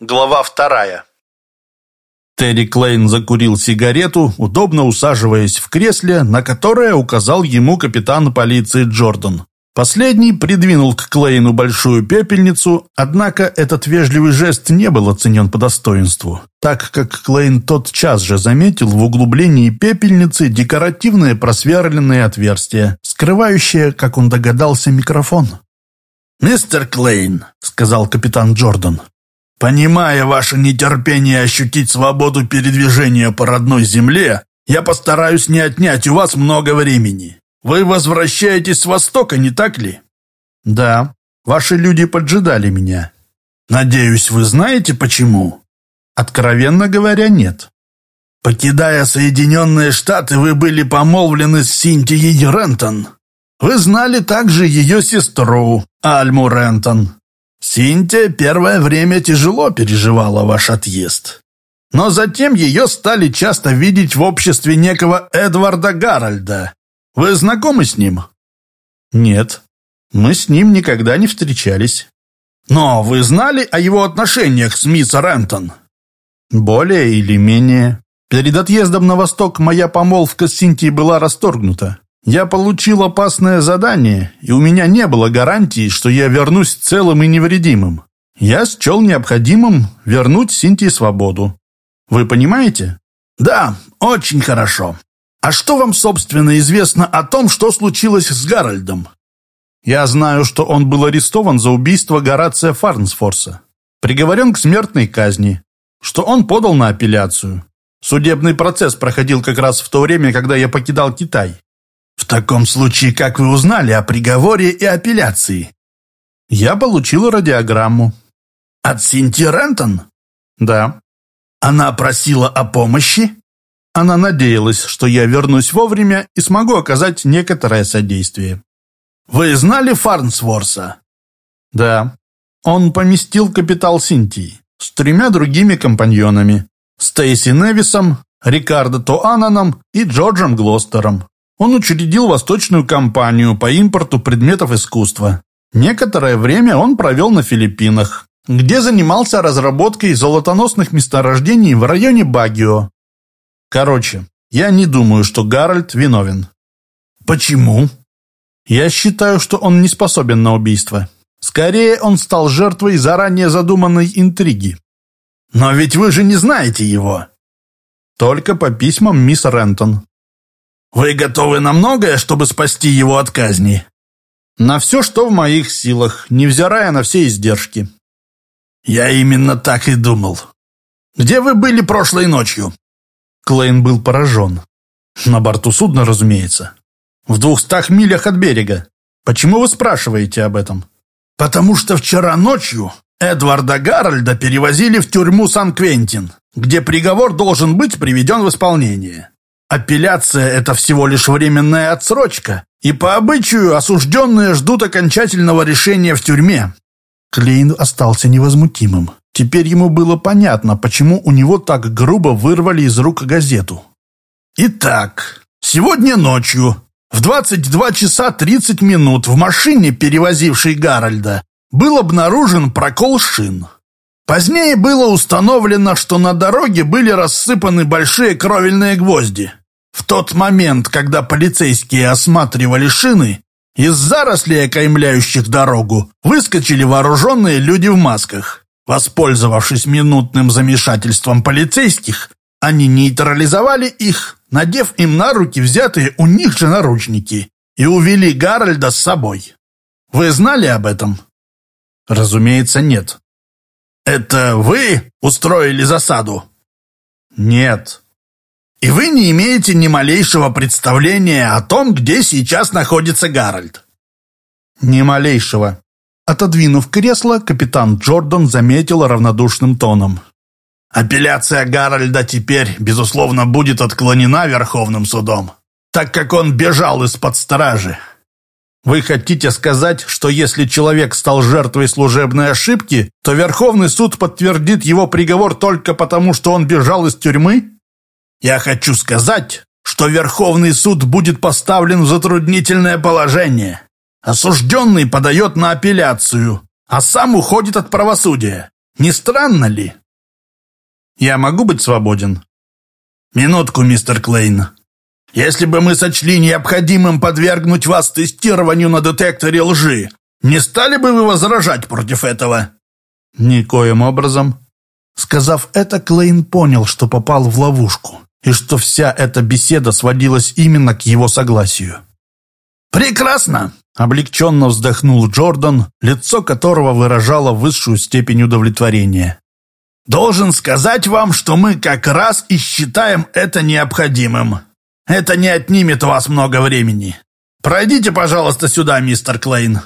Глава вторая. Терри Клейн закурил сигарету, удобно усаживаясь в кресле, на которое указал ему капитан полиции Джордан. Последний придвинул к Клейну большую пепельницу, однако этот вежливый жест не был оценен по достоинству, так как Клейн тотчас же заметил в углублении пепельницы декоративное просверленное отверстие, скрывающее, как он догадался, микрофон. «Мистер Клейн», — сказал капитан Джордан, Понимая ваше нетерпение ощутить свободу передвижения по родной земле, я постараюсь не отнять у вас много времени. Вы возвращаетесь с Востока, не так ли? Да, ваши люди поджидали меня. Надеюсь, вы знаете почему? Откровенно говоря, нет. Покидая Соединенные Штаты, вы были помолвлены с Синтией Рентон. Вы знали также ее сестру, Альму Рентон. Синтия первое время тяжело переживала ваш отъезд. Но затем ее стали часто видеть в обществе некого Эдварда Гарольда. Вы знакомы с ним? Нет, мы с ним никогда не встречались. Но вы знали о его отношениях с мисс Рентон? Более или менее. Перед отъездом на восток моя помолвка с Синтией была расторгнута. Я получил опасное задание, и у меня не было гарантии, что я вернусь целым и невредимым. Я счел необходимым вернуть Синтии свободу. Вы понимаете? Да, очень хорошо. А что вам, собственно, известно о том, что случилось с Гарольдом? Я знаю, что он был арестован за убийство Горация Фарнсфорса, приговорен к смертной казни, что он подал на апелляцию. Судебный процесс проходил как раз в то время, когда я покидал Китай. Таком случае, как вы узнали о приговоре и апелляции? Я получил радиограмму. От Синти Рентон? Да. Она просила о помощи? Она надеялась, что я вернусь вовремя и смогу оказать некоторое содействие. Вы знали Фарнсворса? Да. Он поместил капитал Синтии с тремя другими компаньонами. Стейси Невисом, Рикардо Тоананом и Джорджем Глостером. Он учредил восточную компанию по импорту предметов искусства. Некоторое время он провел на Филиппинах, где занимался разработкой золотоносных месторождений в районе Багио. Короче, я не думаю, что Гарольд виновен. Почему? Я считаю, что он не способен на убийство. Скорее, он стал жертвой заранее задуманной интриги. Но ведь вы же не знаете его. Только по письмам мисс Рентон. Вы готовы на многое, чтобы спасти его от казни? На все, что в моих силах, невзирая на все издержки. Я именно так и думал. Где вы были прошлой ночью? Клейн был поражен. На борту судна, разумеется. В двухстах милях от берега. Почему вы спрашиваете об этом? Потому что вчера ночью Эдварда Гарольда перевозили в тюрьму Сан-Квентин, где приговор должен быть приведен в исполнение. Апелляция – это всего лишь временная отсрочка, и по обычаю осужденные ждут окончательного решения в тюрьме. Клейн остался невозмутимым. Теперь ему было понятно, почему у него так грубо вырвали из рук газету. Итак, сегодня ночью в 22 часа 30 минут в машине, перевозившей Гарольда, был обнаружен прокол шин. Позднее было установлено, что на дороге были рассыпаны большие кровельные гвозди. Тот момент, когда полицейские осматривали шины, из зарослей, окаймляющих дорогу, выскочили вооруженные люди в масках. Воспользовавшись минутным замешательством полицейских, они нейтрализовали их, надев им на руки взятые у них же наручники, и увели Гарольда с собой. Вы знали об этом? Разумеется, нет. «Это вы устроили засаду?» «Нет». «И вы не имеете ни малейшего представления о том, где сейчас находится Гарольд?» «Ни малейшего». Отодвинув кресло, капитан Джордан заметил равнодушным тоном. «Апелляция Гарольда теперь, безусловно, будет отклонена Верховным судом, так как он бежал из-под стражи. Вы хотите сказать, что если человек стал жертвой служебной ошибки, то Верховный суд подтвердит его приговор только потому, что он бежал из тюрьмы? Я хочу сказать, что Верховный суд будет поставлен в затруднительное положение. Осужденный подает на апелляцию, а сам уходит от правосудия. Не странно ли? Я могу быть свободен? Минутку, мистер Клейн. Если бы мы сочли необходимым подвергнуть вас тестированию на детекторе лжи, не стали бы вы возражать против этого? Никоим образом. Сказав это, Клейн понял, что попал в ловушку, и что вся эта беседа сводилась именно к его согласию. «Прекрасно!» — облегченно вздохнул Джордан, лицо которого выражало высшую степень удовлетворения. «Должен сказать вам, что мы как раз и считаем это необходимым. Это не отнимет у вас много времени. Пройдите, пожалуйста, сюда, мистер Клейн.